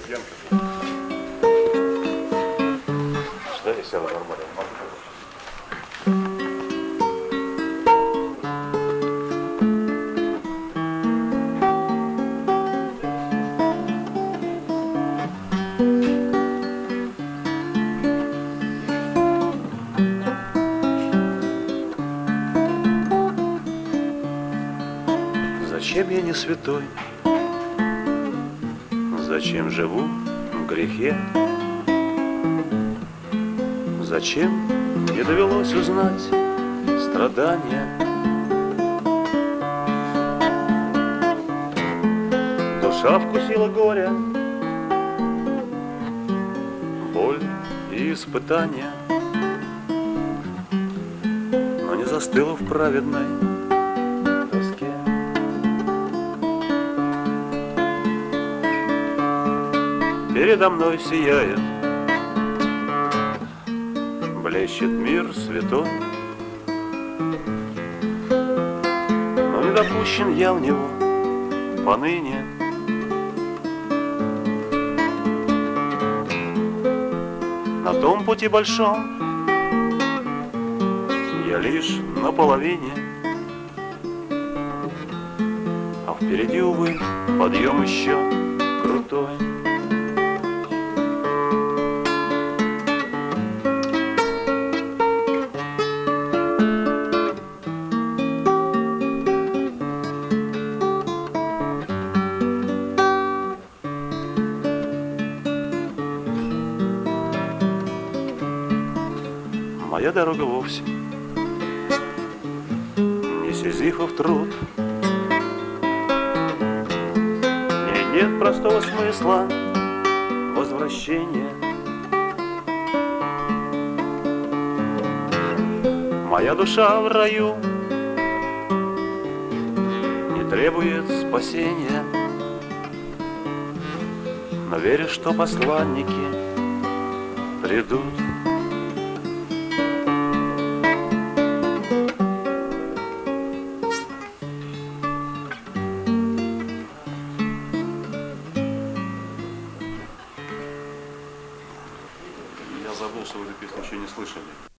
Пьянка. Что я сяду нормально? Зачем я не святой? Зачем живу в грехе? Зачем не довелось узнать страдания? Душа вкусила горя, боль и испытания, но не застыла в праведной Передо мной сияет, блещет мир святой, но не допущен я в него поныне. На том пути большом я лишь наполовине, а впереди, увы, подъем еще крутой. Моя дорога вовсе не Сизифов труд. В ней нет простого смысла возвращения. Моя душа в раю не требует спасения, но верю, что посланники придут. Забыл, что вы песню еще не слышали.